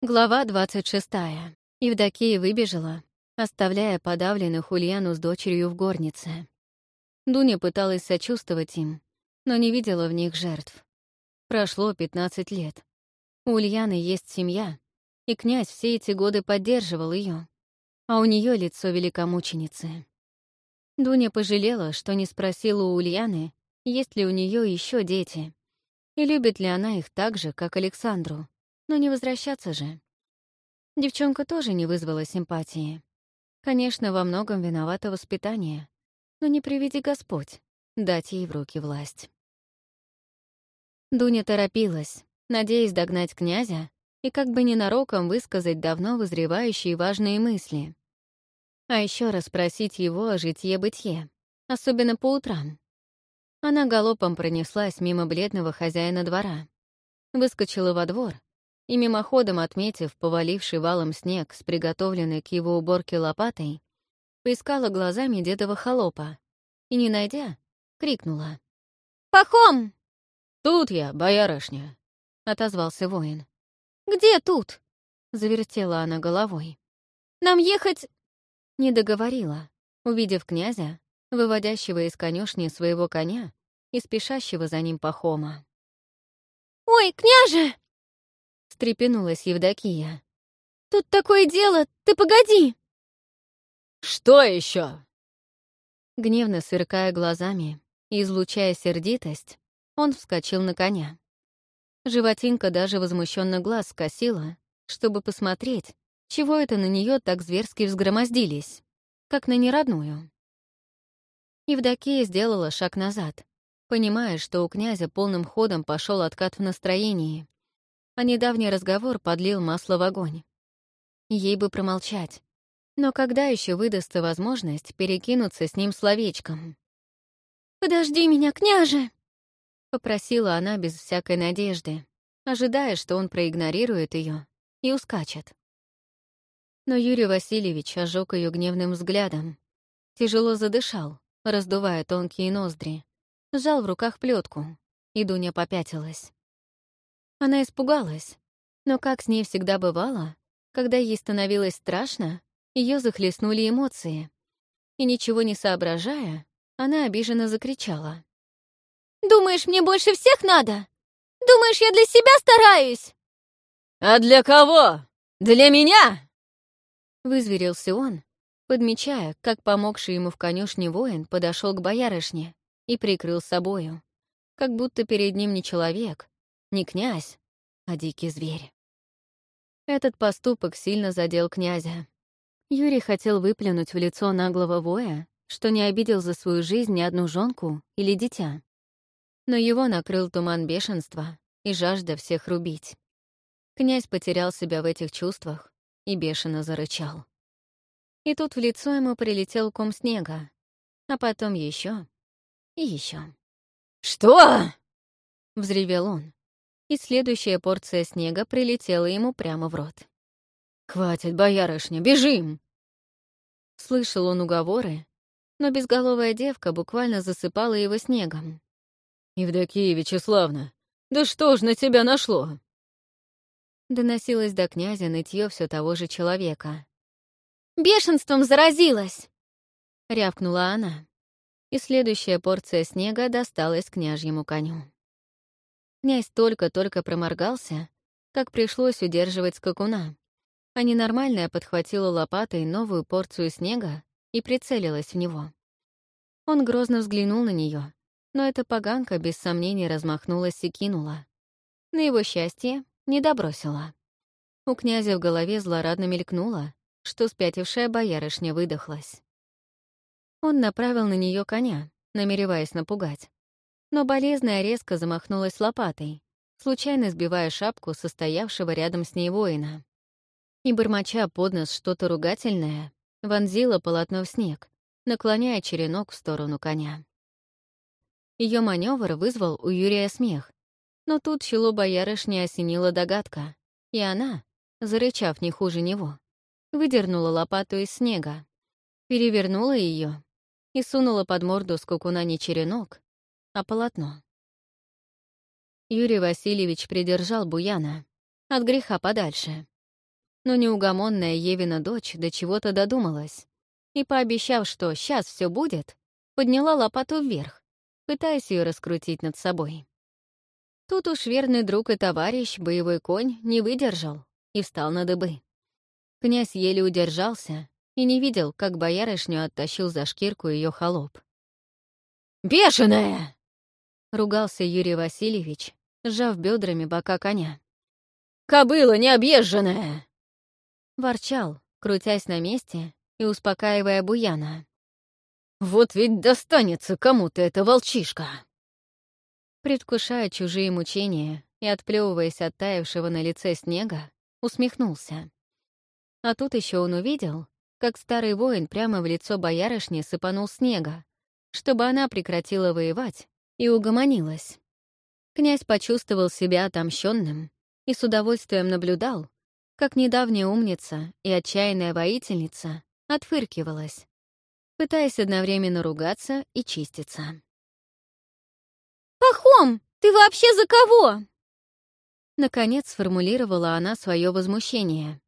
Глава 26. Евдокия выбежала, оставляя подавленных Ульяну с дочерью в горнице. Дуня пыталась сочувствовать им, но не видела в них жертв. Прошло 15 лет. У Ульяны есть семья, и князь все эти годы поддерживал ее, а у нее лицо великомученицы. Дуня пожалела, что не спросила у Ульяны, есть ли у нее еще дети, и любит ли она их так же, как Александру, но не возвращаться же. Девчонка тоже не вызвала симпатии. Конечно, во многом виновато воспитание, но не приведи Господь дать ей в руки власть. Дуня торопилась, надеясь догнать князя и как бы ненароком высказать давно вызревающие важные мысли. А еще раз спросить его о житье-бытие, особенно по утрам. Она галопом пронеслась мимо бледного хозяина двора, выскочила во двор и, мимоходом отметив поваливший валом снег с приготовленной к его уборке лопатой, поискала глазами дедова холопа и, не найдя, крикнула. «Пахом!» «Тут я, боярышня!» — отозвался воин. «Где тут?» — завертела она головой. «Нам ехать...» Не договорила, увидев князя, выводящего из конюшни своего коня и спешащего за ним Пахома. «Ой, княже!» Встрепенулась Евдокия. «Тут такое дело! Ты погоди!» «Что еще? Гневно сверкая глазами и излучая сердитость, он вскочил на коня. Животинка даже возмущенно глаз скосила, чтобы посмотреть, чего это на нее так зверски взгромоздились, как на неродную. Евдокия сделала шаг назад, понимая, что у князя полным ходом пошел откат в настроении, а недавний разговор подлил масло в огонь. Ей бы промолчать. Но когда еще выдастся возможность перекинуться с ним словечком? «Подожди меня, княже!» — попросила она без всякой надежды, ожидая, что он проигнорирует ее и ускачет. Но Юрий Васильевич ожег ее гневным взглядом, тяжело задышал, раздувая тонкие ноздри, сжал в руках плетку, и Дуня попятилась. Она испугалась, но, как с ней всегда бывало, когда ей становилось страшно, ее захлестнули эмоции. И ничего не соображая, она обиженно закричала. «Думаешь, мне больше всех надо? Думаешь, я для себя стараюсь?» «А для кого? Для меня?» Вызверился он, подмечая, как помогший ему в конюшне воин подошел к боярышне и прикрыл собою, как будто перед ним не человек, не князь, а дикий зверь. Этот поступок сильно задел князя. Юрий хотел выплюнуть в лицо наглого воя, что не обидел за свою жизнь ни одну жонку или дитя. Но его накрыл туман бешенства и жажда всех рубить. Князь потерял себя в этих чувствах и бешено зарычал. И тут в лицо ему прилетел ком снега, а потом еще и еще. «Что?» — взревел он и следующая порция снега прилетела ему прямо в рот. «Хватит, боярышня, бежим!» Слышал он уговоры, но безголовая девка буквально засыпала его снегом. «Евдокия Вячеславна, да что ж на тебя нашло?» Доносилось до князя нытье все того же человека. «Бешенством заразилась!» — рявкнула она, и следующая порция снега досталась княжьему коню. Князь только-только проморгался, как пришлось удерживать скакуна, а ненормальная подхватила лопатой новую порцию снега и прицелилась в него. Он грозно взглянул на нее, но эта поганка без сомнений размахнулась и кинула. На его счастье не добросила. У князя в голове злорадно мелькнуло, что спятившая боярышня выдохлась. Он направил на нее коня, намереваясь напугать но болезная резко замахнулась лопатой, случайно сбивая шапку состоявшего рядом с ней воина. И, бормоча под нос что-то ругательное, вонзила полотно в снег, наклоняя черенок в сторону коня. Ее маневр вызвал у Юрия смех, но тут чело боярышни осенила догадка, и она, зарычав не хуже него, выдернула лопату из снега, перевернула ее и сунула под морду скукуна не черенок, а полотно. Юрий Васильевич придержал Буяна от греха подальше но неугомонная Евина дочь до чего-то додумалась и, пообещав, что сейчас все будет, подняла лопату вверх, пытаясь ее раскрутить над собой. Тут уж верный друг и товарищ, боевой конь, не выдержал и встал на дыбы. Князь еле удержался и не видел, как боярышню оттащил за шкирку ее холоп. «Бешеная!» — ругался Юрий Васильевич, сжав бедрами бока коня. «Кобыла необъезженная!» Ворчал, крутясь на месте и успокаивая Буяна. «Вот ведь достанется кому-то эта волчишка!» Предвкушая чужие мучения и отплевываясь от таявшего на лице снега, усмехнулся. А тут еще он увидел, как старый воин прямо в лицо боярышни сыпанул снега, чтобы она прекратила воевать и угомонилась. Князь почувствовал себя отомщенным и с удовольствием наблюдал, как недавняя умница и отчаянная воительница отфыркивалась, пытаясь одновременно ругаться и чиститься. «Пахом, ты вообще за кого?» Наконец сформулировала она свое возмущение,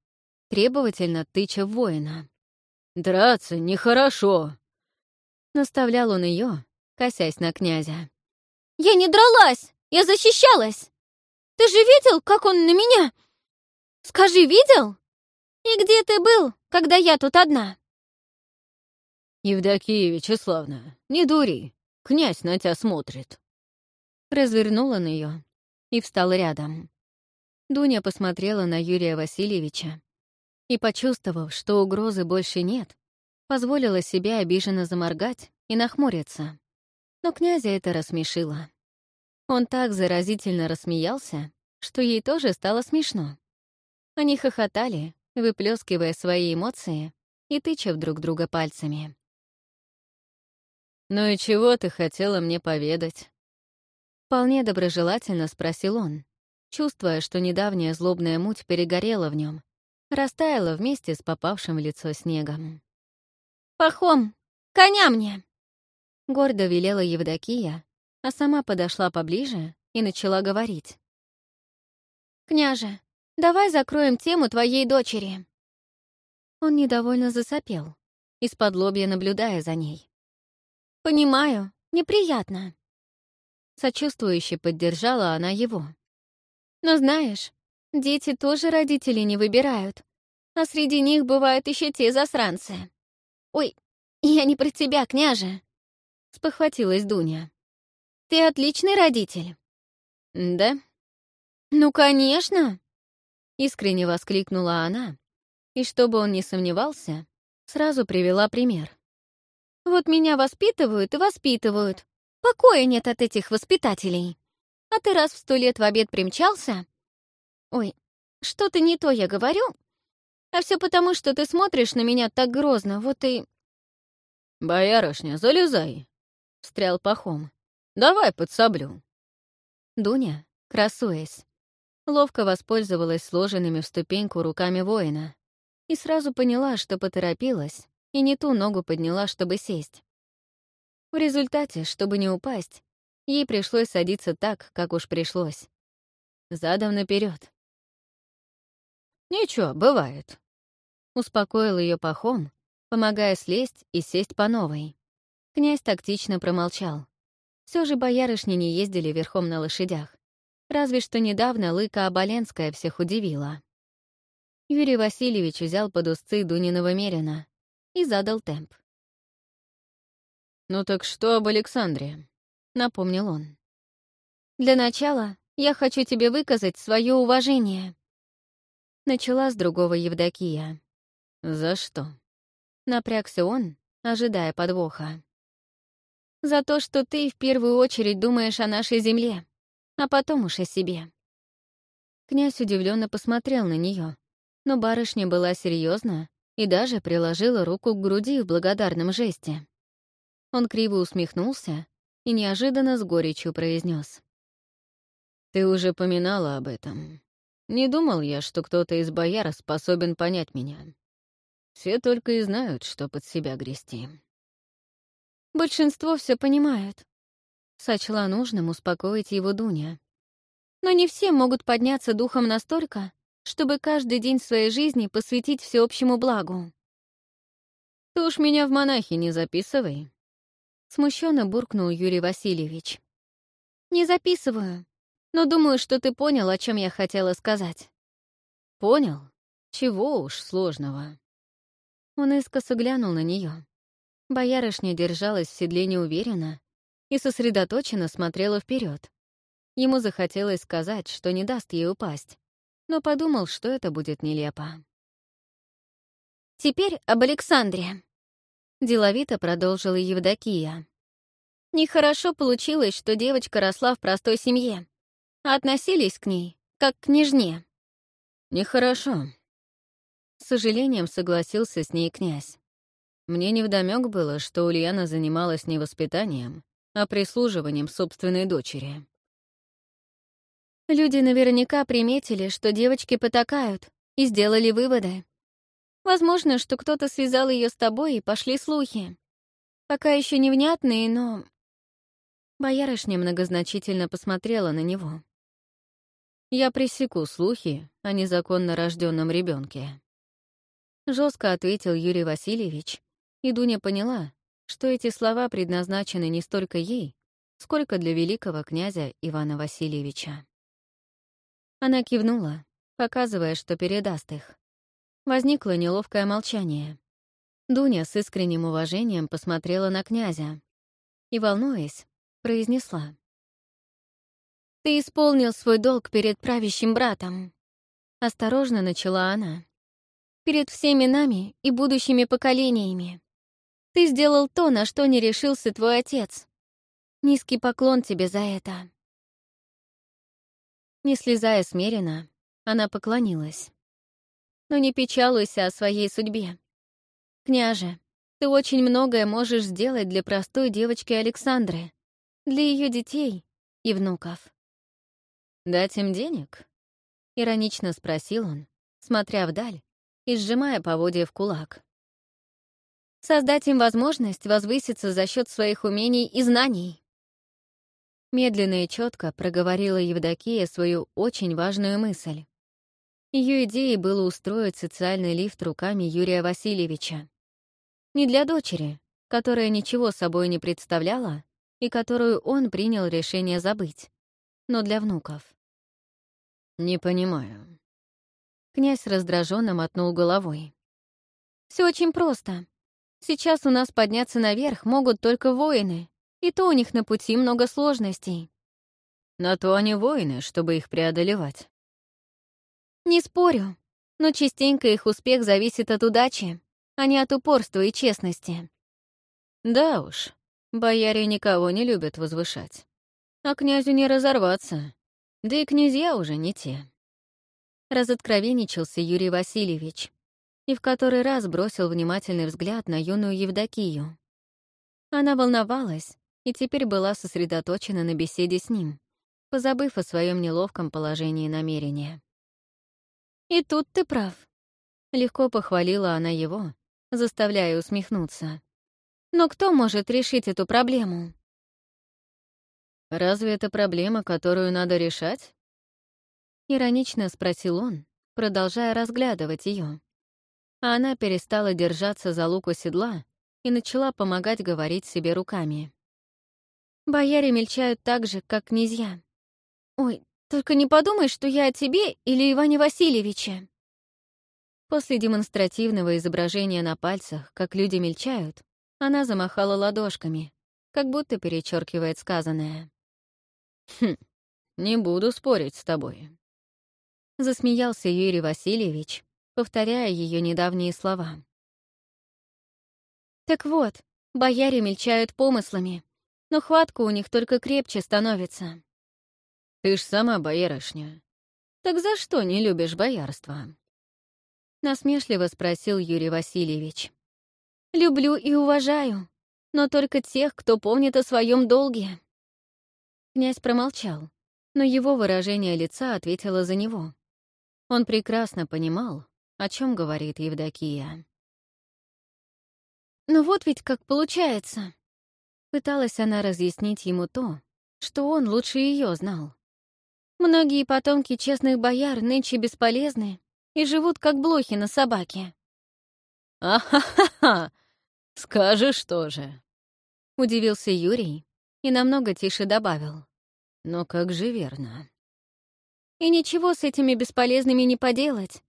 требовательно тыча в воина. «Драться нехорошо», — наставлял он ее, косясь на князя. «Я не дралась! Я защищалась! Ты же видел, как он на меня? Скажи, видел? И где ты был, когда я тут одна?» «Евдокия Вячеславна, не дури, князь на тебя смотрит». Развернул он ее и встал рядом. Дуня посмотрела на Юрия Васильевича и, почувствовав, что угрозы больше нет, позволила себе обиженно заморгать и нахмуриться. Но князя это рассмешило. Он так заразительно рассмеялся, что ей тоже стало смешно. Они хохотали, выплескивая свои эмоции и тыча друг друга пальцами. «Ну и чего ты хотела мне поведать?» Вполне доброжелательно спросил он, чувствуя, что недавняя злобная муть перегорела в нем, растаяла вместе с попавшим в лицо снегом. «Пахом, коня мне!» Гордо велела Евдокия, а сама подошла поближе и начала говорить. «Княже, давай закроем тему твоей дочери». Он недовольно засопел, из-под лобья наблюдая за ней. «Понимаю, неприятно». Сочувствующе поддержала она его. «Но знаешь, дети тоже родители не выбирают, а среди них бывают еще те засранцы. Ой, я не про тебя, княже!» Спохватилась Дуня. «Ты отличный родитель». «Да?» «Ну, конечно!» Искренне воскликнула она, и чтобы он не сомневался, сразу привела пример. «Вот меня воспитывают и воспитывают. Покоя нет от этих воспитателей. А ты раз в сто лет в обед примчался? Ой, что-то не то я говорю. А все потому, что ты смотришь на меня так грозно, вот и...» «Боярышня, залезай!» — встрял Пахом. «Давай подсоблю». Дуня, красуясь, ловко воспользовалась сложенными в ступеньку руками воина и сразу поняла, что поторопилась и не ту ногу подняла, чтобы сесть. В результате, чтобы не упасть, ей пришлось садиться так, как уж пришлось. Задом наперед. «Ничего, бывает», — успокоил ее Пахом, помогая слезть и сесть по новой. Князь тактично промолчал. Все же боярышни не ездили верхом на лошадях. Разве что недавно Лыка Оболенская всех удивила. Юрий Васильевич взял под узцы Дуниного Мерина и задал темп. «Ну так что об Александре?» — напомнил он. «Для начала я хочу тебе выказать свое уважение». Начала с другого Евдокия. «За что?» Напрягся он, ожидая подвоха за то, что ты в первую очередь думаешь о нашей земле, а потом уж о себе. Князь удивленно посмотрел на нее, но барышня была серьезна и даже приложила руку к груди в благодарном жесте. Он криво усмехнулся и неожиданно с горечью произнес: «Ты уже поминала об этом. Не думал я, что кто-то из бояр способен понять меня. Все только и знают, что под себя грести». Большинство все понимают. Сочла нужным успокоить его Дуня. Но не все могут подняться духом настолько, чтобы каждый день своей жизни посвятить всеобщему благу. Ты уж меня в монахи не записывай. Смущенно буркнул Юрий Васильевич. Не записываю, но думаю, что ты понял, о чем я хотела сказать. Понял? Чего уж сложного. Он искоса глянул на нее. Боярышня держалась в седле неуверенно и сосредоточенно смотрела вперед. Ему захотелось сказать, что не даст ей упасть, но подумал, что это будет нелепо. «Теперь об Александре», — деловито продолжила Евдокия. «Нехорошо получилось, что девочка росла в простой семье, а относились к ней, как к княжне». «Нехорошо», — с сожалением согласился с ней князь. Мне невдомёк было, что Ульяна занималась не воспитанием, а прислуживанием собственной дочери. Люди наверняка приметили, что девочки потакают, и сделали выводы. Возможно, что кто-то связал ее с тобой, и пошли слухи. Пока еще невнятные, но... Боярышня многозначительно посмотрела на него. «Я пресеку слухи о незаконно рожденном ребенке. Жестко ответил Юрий Васильевич, и Дуня поняла, что эти слова предназначены не столько ей, сколько для великого князя Ивана Васильевича. Она кивнула, показывая, что передаст их. Возникло неловкое молчание. Дуня с искренним уважением посмотрела на князя и, волнуясь, произнесла. «Ты исполнил свой долг перед правящим братом», — осторожно начала она. «Перед всеми нами и будущими поколениями. Ты сделал то, на что не решился твой отец. Низкий поклон тебе за это». Не слезая смиренно, она поклонилась. «Но не печалуйся о своей судьбе. Княже, ты очень многое можешь сделать для простой девочки Александры, для ее детей и внуков». «Дать им денег?» — иронично спросил он, смотря вдаль и сжимая поводья в кулак. «Создать им возможность возвыситься за счет своих умений и знаний». Медленно и четко проговорила Евдокия свою очень важную мысль. Ее идеей было устроить социальный лифт руками Юрия Васильевича. Не для дочери, которая ничего собой не представляла и которую он принял решение забыть, но для внуков. «Не понимаю». Князь раздраженно мотнул головой. Все очень просто. Сейчас у нас подняться наверх могут только воины, и то у них на пути много сложностей. На то они воины, чтобы их преодолевать. Не спорю, но частенько их успех зависит от удачи, а не от упорства и честности. Да уж, бояре никого не любят возвышать. А князю не разорваться, да и князья уже не те. Разоткровенничался Юрий Васильевич и в который раз бросил внимательный взгляд на юную Евдокию. Она волновалась, и теперь была сосредоточена на беседе с ним, позабыв о своем неловком положении намерения. «И тут ты прав», — легко похвалила она его, заставляя усмехнуться. «Но кто может решить эту проблему?» «Разве это проблема, которую надо решать?» Иронично спросил он, продолжая разглядывать ее. А она перестала держаться за луку седла и начала помогать говорить себе руками. Бояре мельчают так же, как князья. Ой, только не подумай, что я о тебе или Иване Васильевиче. После демонстративного изображения на пальцах, как люди мельчают, она замахала ладошками, как будто перечеркивает сказанное. «Хм, не буду спорить с тобой», — засмеялся Юрий Васильевич, повторяя ее недавние слова. «Так вот, бояре мельчают помыслами, но хватка у них только крепче становится. Ты ж сама боярышня. Так за что не любишь боярство? Насмешливо спросил Юрий Васильевич. Люблю и уважаю, но только тех, кто помнит о своем долге. Князь промолчал, но его выражение лица ответило за него. Он прекрасно понимал, о чем говорит Евдокия. «Но вот ведь как получается», Пыталась она разъяснить ему то, что он лучше ее знал. Многие потомки честных бояр нынче бесполезны и живут как блохи на собаке. «А-ха-ха-ха! Скажешь тоже!» — удивился Юрий и намного тише добавил. «Но как же верно?» И ничего с этими бесполезными не поделать,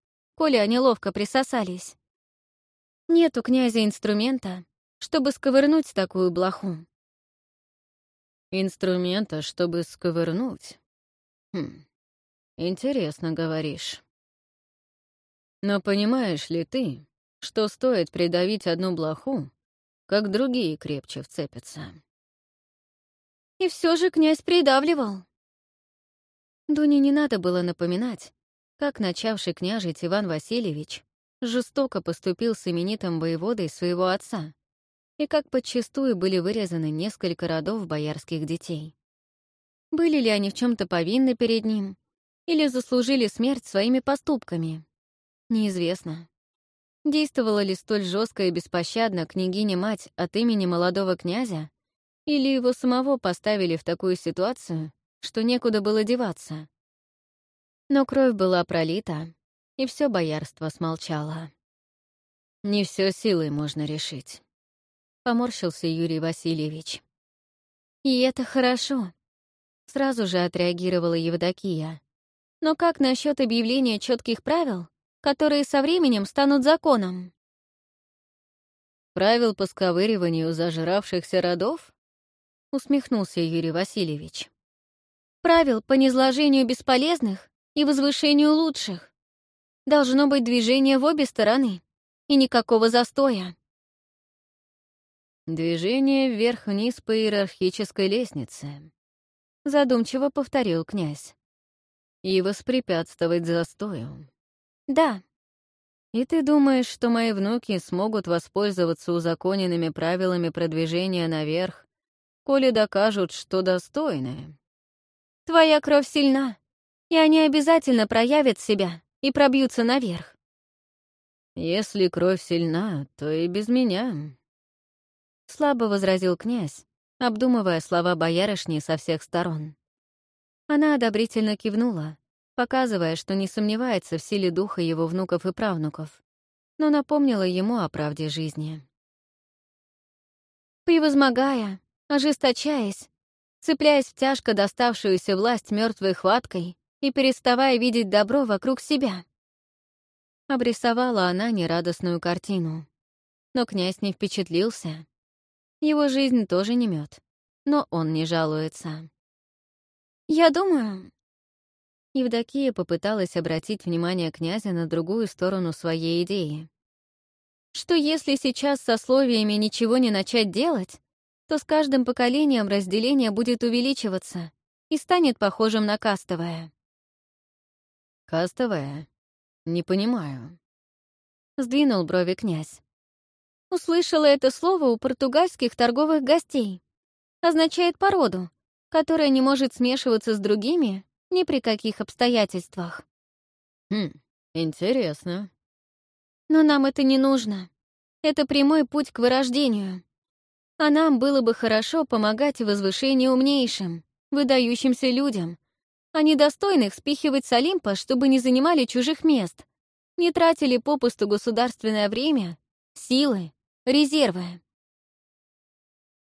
они ловко присосались. Нет у князя инструмента, чтобы сковырнуть такую блоху. Инструмента, чтобы сковырнуть? Хм, интересно говоришь. Но понимаешь ли ты, что стоит придавить одну блоху, как другие крепче вцепятся? И все же князь придавливал. Дуне не надо было напоминать, как начавший княжить Иван Васильевич жестоко поступил с именитым воеводой своего отца и как подчастую были вырезаны несколько родов боярских детей. Были ли они в чем то повинны перед ним или заслужили смерть своими поступками? Неизвестно. Действовала ли столь жестко и беспощадно княгиня-мать от имени молодого князя, или его самого поставили в такую ситуацию, что некуда было деваться. Но кровь была пролита, и все боярство смолчало. «Не все силой можно решить», — поморщился Юрий Васильевич. «И это хорошо», — сразу же отреагировала Евдокия. «Но как насчет объявления четких правил, которые со временем станут законом?» «Правил по сковыриванию зажравшихся родов?» — усмехнулся Юрий Васильевич правил по низложению бесполезных и возвышению лучших. Должно быть движение в обе стороны и никакого застоя. «Движение вверх-вниз по иерархической лестнице», — задумчиво повторил князь. «И воспрепятствовать застою». «Да». «И ты думаешь, что мои внуки смогут воспользоваться узаконенными правилами продвижения наверх, коли докажут, что достойны?» Твоя кровь сильна, и они обязательно проявят себя и пробьются наверх. Если кровь сильна, то и без меня. Слабо возразил князь, обдумывая слова боярышни со всех сторон. Она одобрительно кивнула, показывая, что не сомневается в силе духа его внуков и правнуков, но напомнила ему о правде жизни. Превозмогая, ожесточаясь, цепляясь в тяжко доставшуюся власть мертвой хваткой и переставая видеть добро вокруг себя. Обрисовала она нерадостную картину. Но князь не впечатлился. Его жизнь тоже не мед, но он не жалуется. «Я думаю...» Евдокия попыталась обратить внимание князя на другую сторону своей идеи. «Что если сейчас со словиями ничего не начать делать, то с каждым поколением разделение будет увеличиваться и станет похожим на кастовое. «Кастовое? Не понимаю», — сдвинул брови князь. Услышала это слово у португальских торговых гостей. Означает породу, которая не может смешиваться с другими ни при каких обстоятельствах. Хм, интересно. Но нам это не нужно. Это прямой путь к вырождению а нам было бы хорошо помогать в возвышении умнейшим, выдающимся людям, а недостойных спихивать с Олимпа, чтобы не занимали чужих мест, не тратили попусту государственное время, силы, резервы.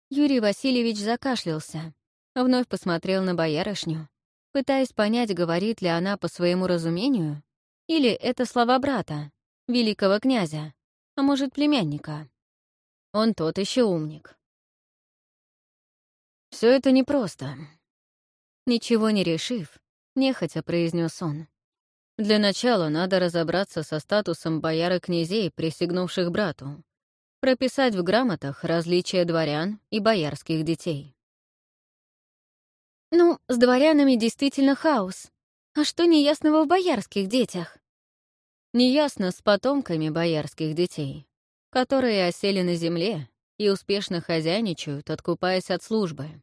Юрий Васильевич закашлялся, вновь посмотрел на боярышню, пытаясь понять, говорит ли она по своему разумению, или это слова брата, великого князя, а может, племянника. Он тот еще умник. Все это непросто. Ничего не решив, нехотя произнес он. Для начала надо разобраться со статусом бояр и князей, присягнувших брату, прописать в грамотах различия дворян и боярских детей. Ну, с дворянами действительно хаос. А что неясного в боярских детях? Неясно с потомками боярских детей, которые осели на земле и успешно хозяйничают, откупаясь от службы.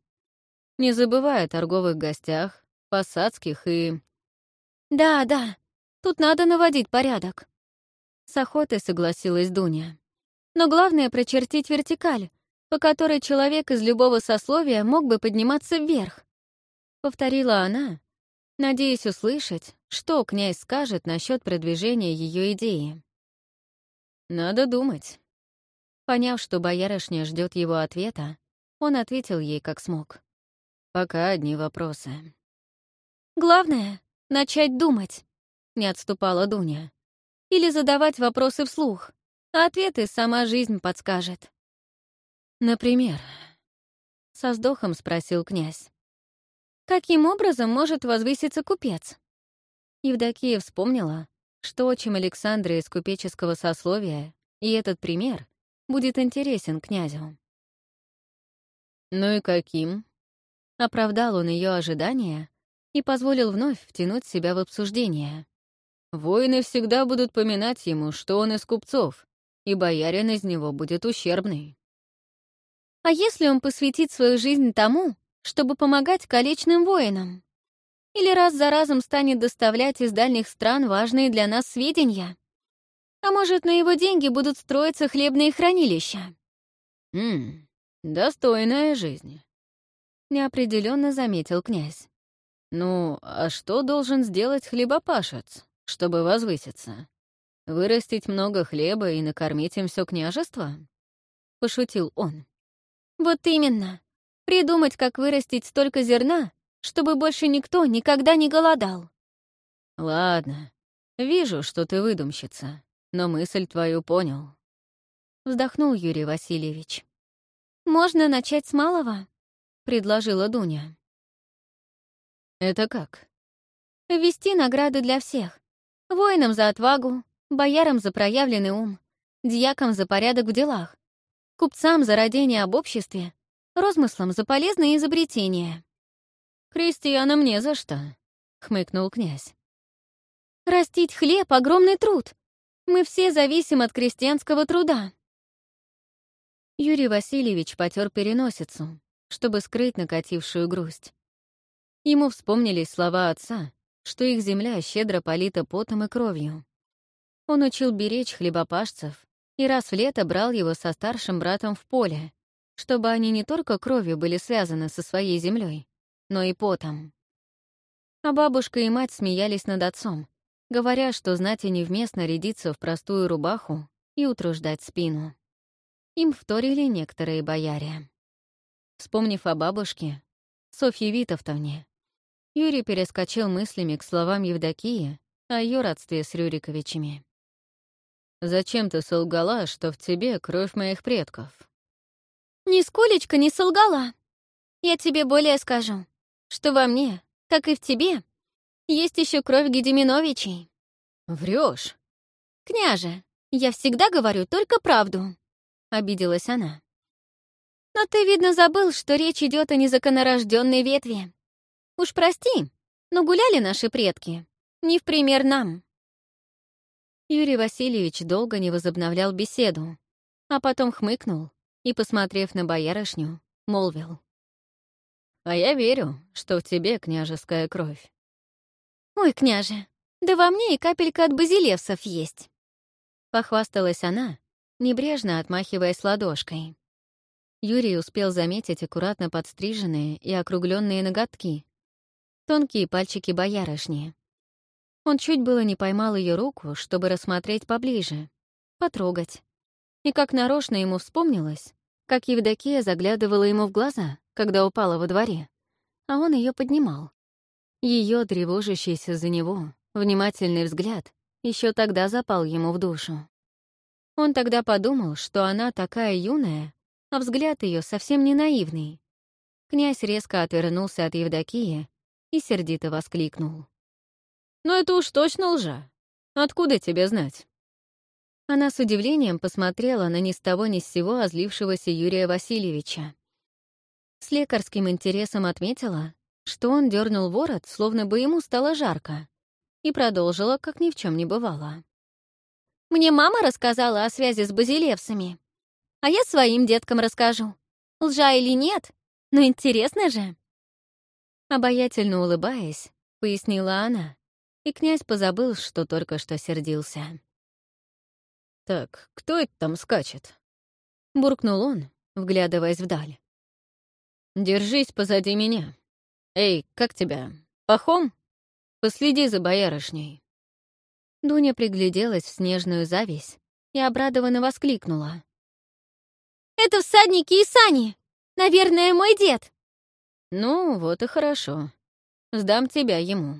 Не забывая о торговых гостях, посадских и... «Да, да, тут надо наводить порядок», — с охотой согласилась Дуня. «Но главное — прочертить вертикаль, по которой человек из любого сословия мог бы подниматься вверх», — повторила она, надеясь услышать, что князь скажет насчет продвижения ее идеи. «Надо думать». Поняв, что боярышня ждет его ответа, он ответил ей как смог. «Пока одни вопросы». «Главное — начать думать», — не отступала Дуня. «Или задавать вопросы вслух, а ответы сама жизнь подскажет». «Например?» — со вздохом спросил князь. «Каким образом может возвыситься купец?» Евдокия вспомнила, что отчим Александра из купеческого сословия, и этот пример будет интересен князю. «Ну и каким?» Оправдал он ее ожидания и позволил вновь втянуть себя в обсуждение. «Воины всегда будут поминать ему, что он из купцов, и боярин из него будет ущербный». «А если он посвятит свою жизнь тому, чтобы помогать колечным воинам? Или раз за разом станет доставлять из дальних стран важные для нас сведения? А может, на его деньги будут строиться хлебные хранилища?» «Ммм, достойная жизнь», неопределенно заметил князь. «Ну, а что должен сделать хлебопашец, чтобы возвыситься? Вырастить много хлеба и накормить им все княжество?» — пошутил он. «Вот именно. Придумать, как вырастить столько зерна, чтобы больше никто никогда не голодал». «Ладно. Вижу, что ты выдумщица, но мысль твою понял». Вздохнул Юрий Васильевич. «Можно начать с малого?» — предложила Дуня. «Это как?» «Ввести награды для всех. Воинам за отвагу, боярам за проявленный ум, дьякам за порядок в делах, купцам за родение об обществе, розмыслам за полезные изобретения». «Крестьянам не за что», — хмыкнул князь. «Растить хлеб — огромный труд. Мы все зависим от крестьянского труда». Юрий Васильевич потер переносицу, чтобы скрыть накатившую грусть. Ему вспомнились слова отца, что их земля щедро полита потом и кровью. Он учил беречь хлебопашцев и раз в лето брал его со старшим братом в поле, чтобы они не только кровью были связаны со своей землей, но и потом. А бабушка и мать смеялись над отцом, говоря, что знать и невместно рядиться в простую рубаху и утруждать спину. Им вторили некоторые бояре. Вспомнив о бабушке, Софье Витовтовне, Юрий перескочил мыслями к словам Евдокии о ее родстве с Рюриковичами. «Зачем ты солгала, что в тебе кровь моих предков?» «Нисколечко не солгала. Я тебе более скажу, что во мне, как и в тебе, есть еще кровь Гедеминовичей». Врешь. «Княже, я всегда говорю только правду», — обиделась она. Но ты, видно, забыл, что речь идет о незаконорожденной ветви. Уж прости, но гуляли наши предки. Не в пример нам. Юрий Васильевич долго не возобновлял беседу, а потом хмыкнул и, посмотрев на боярышню, молвил. «А я верю, что в тебе княжеская кровь». «Ой, княже, да во мне и капелька от базилевсов есть», — похвасталась она, небрежно отмахиваясь ладошкой. Юрий успел заметить аккуратно подстриженные и округленные ноготки, тонкие пальчики боярышни. Он чуть было не поймал ее руку, чтобы рассмотреть поближе, потрогать. И как нарочно ему вспомнилось, как Евдокия заглядывала ему в глаза, когда упала во дворе, а он ее поднимал. Ее тревожащийся за него, внимательный взгляд еще тогда запал ему в душу. Он тогда подумал, что она такая юная, а взгляд ее совсем не наивный. Князь резко отвернулся от Евдокии и сердито воскликнул. «Ну это уж точно лжа. Откуда тебе знать?» Она с удивлением посмотрела на ни с того ни с сего озлившегося Юрия Васильевича. С лекарским интересом отметила, что он дернул ворот, словно бы ему стало жарко, и продолжила, как ни в чем не бывало. «Мне мама рассказала о связи с базилевсами а я своим деткам расскажу. Лжа или нет, но интересно же. Обаятельно улыбаясь, пояснила она, и князь позабыл, что только что сердился. «Так, кто это там скачет?» — буркнул он, вглядываясь вдаль. «Держись позади меня. Эй, как тебя? Пахом?» Последи за боярышней». Дуня пригляделась в снежную зависть и обрадованно воскликнула. «Это всадники и сани! Наверное, мой дед!» «Ну, вот и хорошо. Сдам тебя ему».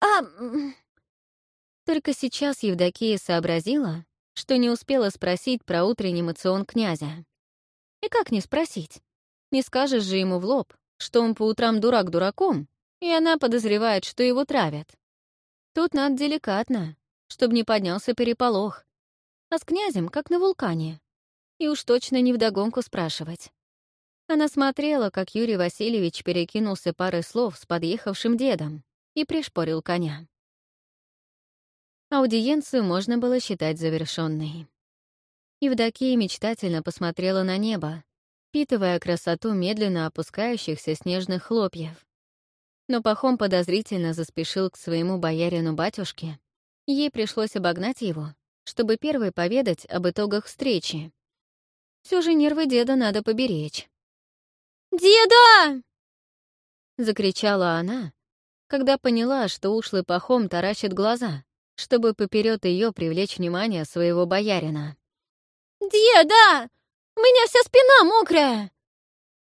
«А...» Только сейчас Евдокия сообразила, что не успела спросить про утренний мацион князя. И как не спросить? Не скажешь же ему в лоб, что он по утрам дурак дураком, и она подозревает, что его травят. Тут надо деликатно, чтобы не поднялся переполох. А с князем, как на вулкане. И уж точно не вдогонку спрашивать. Она смотрела, как Юрий Васильевич перекинулся парой слов с подъехавшим дедом и пришпорил коня. Аудиенцию можно было считать завершенной. Евдокия мечтательно посмотрела на небо, впитывая красоту медленно опускающихся снежных хлопьев. Но Пахом подозрительно заспешил к своему боярину-батюшке. Ей пришлось обогнать его, чтобы первой поведать об итогах встречи. Все же нервы деда надо поберечь. «Деда!» — закричала она, когда поняла, что ушлый Пахом таращит глаза, чтобы поперед ее привлечь внимание своего боярина. «Деда! У меня вся спина мокрая!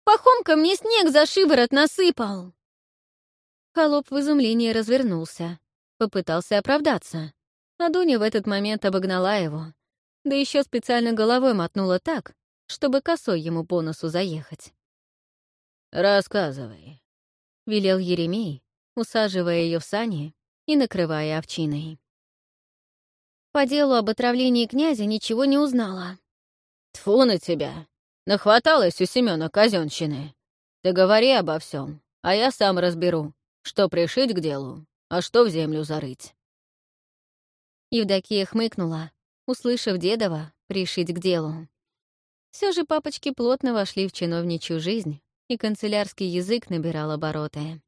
Пахомка мне снег за шиворот насыпал!» Холоп в изумлении развернулся, попытался оправдаться, а Дуня в этот момент обогнала его, да еще специально головой мотнула так, чтобы косой ему по носу заехать. «Рассказывай», — велел Еремей, усаживая ее в сани и накрывая овчиной. По делу об отравлении князя ничего не узнала. Тфу на тебя! Нахваталась у Семёна казенщины. Ты говори обо всем, а я сам разберу, что пришить к делу, а что в землю зарыть. Евдокия хмыкнула, услышав дедова «пришить к делу». Все же папочки плотно вошли в чиновничью жизнь, и канцелярский язык набирал обороты.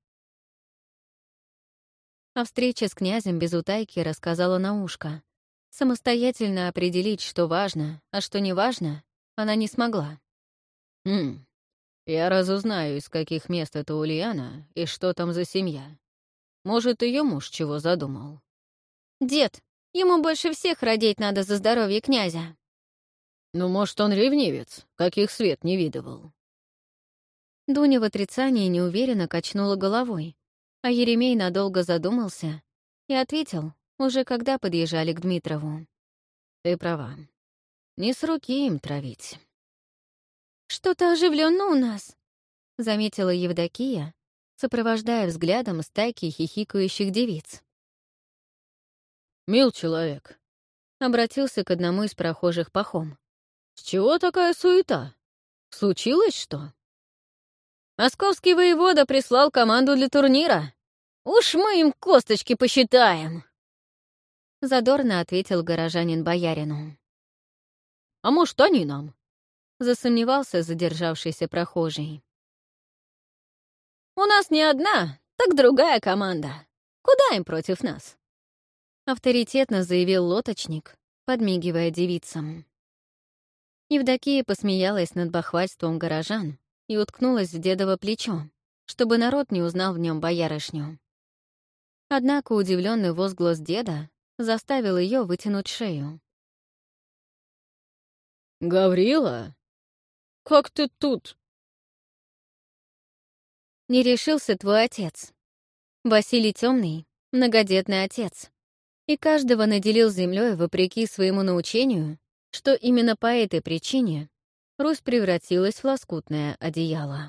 О встрече с князем без утайки рассказала на ушко. Самостоятельно определить, что важно, а что не важно, она не смогла. «Хм, я разузнаю, из каких мест это Ульяна и что там за семья. Может, ее муж чего задумал?» «Дед, ему больше всех родить надо за здоровье князя». Ну, может, он ревнивец, каких свет не видывал. Дуня в отрицании неуверенно качнула головой, а Еремей надолго задумался и ответил, уже когда подъезжали к Дмитрову. «Ты права. Не с руки им травить». «Что-то оживленно у нас», — заметила Евдокия, сопровождая взглядом стайки хихикающих девиц. «Мил человек», — обратился к одному из прохожих пахом. «С чего такая суета? Случилось что?» «Московский воевода прислал команду для турнира. Уж мы им косточки посчитаем!» Задорно ответил горожанин боярину. «А может, они нам?» Засомневался задержавшийся прохожий. «У нас не одна, так другая команда. Куда им против нас?» Авторитетно заявил лоточник, подмигивая девицам. Евдокия посмеялась над бахвальством горожан и уткнулась в дедово плечо, чтобы народ не узнал в нем боярышню. Однако удивленный возглас деда заставил ее вытянуть шею. «Гаврила? Как ты тут?» Не решился твой отец. Василий Темный, многодетный отец. И каждого наделил землей вопреки своему научению, что именно по этой причине Русь превратилась в лоскутное одеяло.